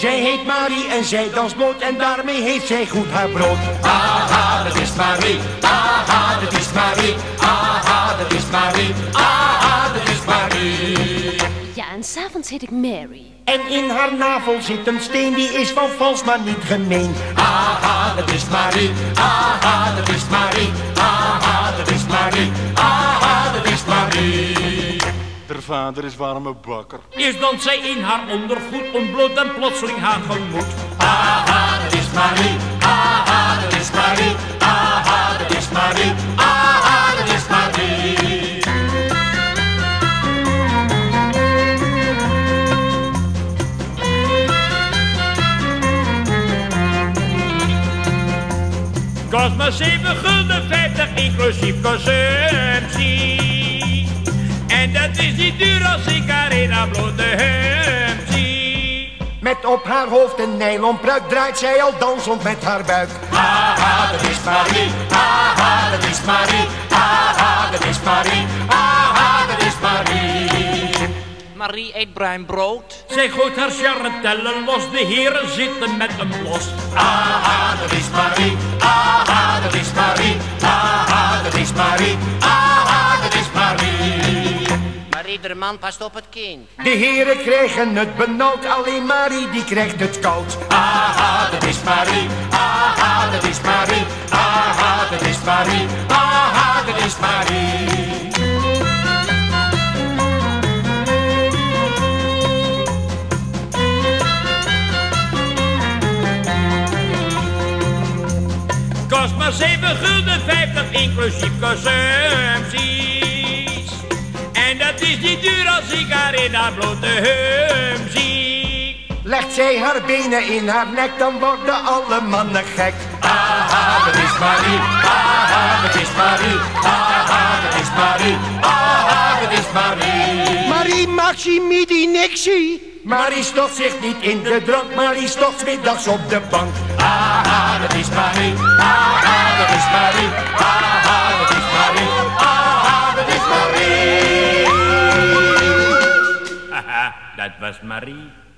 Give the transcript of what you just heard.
Zij heet Marie en zij danst bloot en daarmee heeft zij goed haar brood. Aha, dat is Marie. Aha, dat is Marie. Aha, dat is Marie. Aha, dat is Marie. Ja, en s'avonds heet ik Mary. En in haar navel zit een steen, die is van vals, maar niet gemeen. Aha, dat is Marie. Aha, dat is Marie. Vader is warme bakker. Eerst dan zij in haar ondergoed, ontbloot en plotseling haar gemoed. Aha, dat is Marie. Aha, dat is Marie. Aha, dat is Marie. Aha, dat is Marie. Kost maar 7 gulden 50 inclusief consumptie. Dat is niet duur als ik haar in haar blote hemd zie. Met op haar hoofd een nylon pruik draait zij al dansend met haar buik. Aha, dat is Marie. Aha, dat is Marie. Aha, dat is Marie. Aha, dat is Marie. Marie eet bruin brood. Zij gooit haar charretellen los, de heren zitten met hem los. Aha, dat is Marie. Aha, Iedere man past op het kind. De heren krijgen het benauwd, alleen Marie die krijgt het koud. Aha, dat is Marie. Aha, dat is Marie. Aha, dat is Marie. Aha, dat is Marie. Kost maar 7 gulden 50 inclusief consumpties. Is niet duur als ik haar in haar blote hemd zie. Legt zij haar benen in haar nek, dan worden alle mannen gek. Aha, dat is Marie. Aha, dat is Marie. Aha, dat is Marie. Aha, dat is Marie. Marie Maximidi Nixie. Marie stopt zich niet in de drank, Marie stopt middags op de bank. Aha, dat is Marie. Is Marie. Haha, dat was Marie.